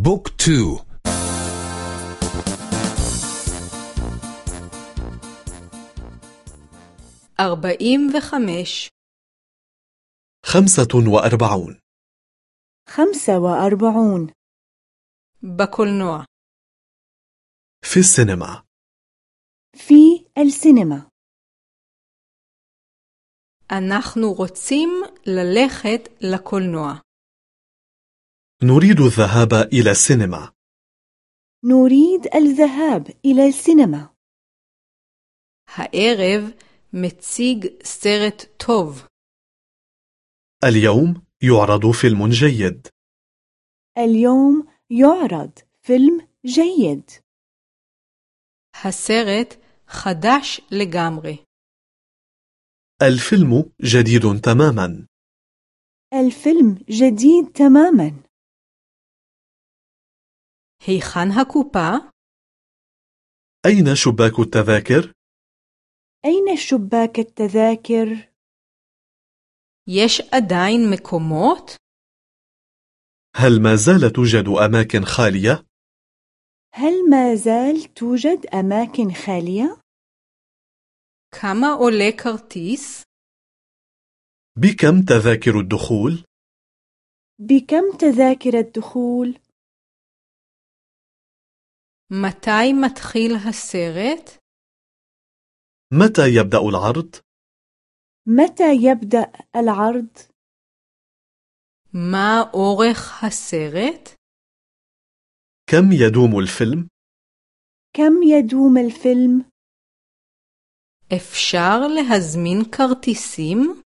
بوك تو. أربعين وخمش خمسة وأربعون. خمسة وأربعون. بكل نوع. في السينما. في السينما. אנחנו רוצים ללכת לקולנוע. نريد الذهاب إلى السينما نريد الذهاب إلى السينما הערב מציג סרט טוב. اليوم يعرض فيلم جيد اليوم يعرض فيلم جيد הסרט חדש לגמרי. الفيلم جديد تماما الفيلم جديد تماما היכן הקופה? أين شباك التذاكر؟ أين شباك التذاكر؟ יש עדיין מקומות? هل ما زال توجد أماكن خالية؟ هل ما زال توجد أماكن خالية؟ כמה עולה כרטיס? بكم تذاكر الدخول؟ بكم تذاكر الدخول؟ מתי מתחיל הסרט? متى يبدأ العرض؟ متى يبدأ العرض؟ מה אורך הסרט? كم يدوم الفيلم؟ كم يدوم الفيلم؟ אפשר להזמין כרטיסים?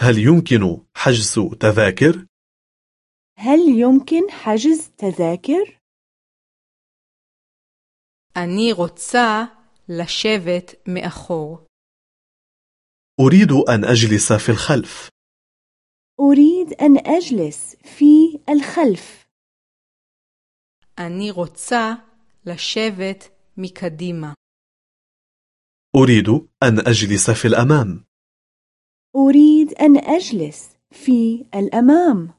هل يمكن حجز تذاكر؟ هل يمكن حجز تذاكر؟ אני רוצה לשבת מאחור. أريد أن أجلس في الخلف أريد أن أجلس في الخلف אני רוצה לשבת מקדימה. أريد أن أجلس في الأمام أريد أن أجلس في الأمام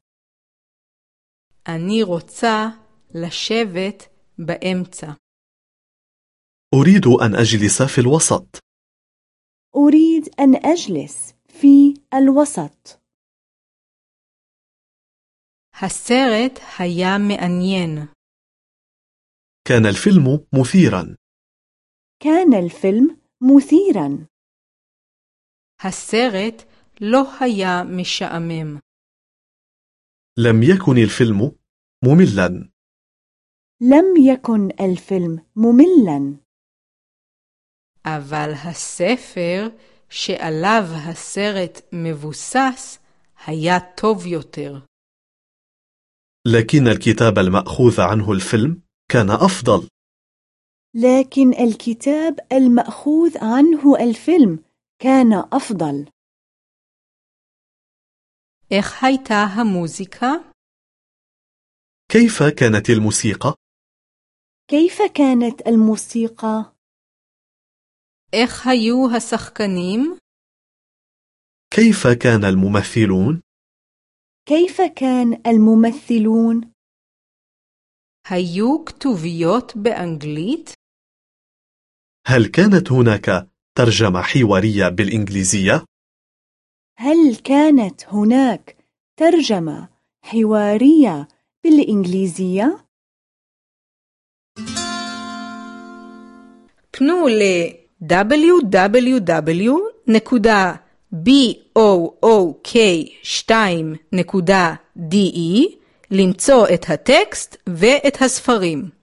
אני רוצה לשבת באמצע. أريد أن أجلس في الوسط أريد أن أجلس في الوسط הסרט היה מעניין. كان الفيلم مثيرا كان الفيلم مثيرا הסרט לא היה משעמם. لم يكن الفيلم مملا لم يكن الفيلم مملا אבל הספר שעליו הסרט מבוסס היה טוב יותר. لكن الكتاب المأخوذ عنه الفيلم كان أفضل لكن الكتاب المأخوذ عنه الفيلم كان أفضل איך הייתה המוזיקה? كيف كانت الموسيقى؟ كيف كانت الموسيقى؟ איך היו השחקנים? كيف كان الممثلون؟ كيف كان الممثلون؟ היו כתוביות באנגלית? هل كانت هناك ترجمة حوارية بالإنجليزية؟ هل كانت هناك ترجمة حوارية بالإنجليزية؟ פנו ל-www.book2.de למצוא את הטקסט ואת הספרים.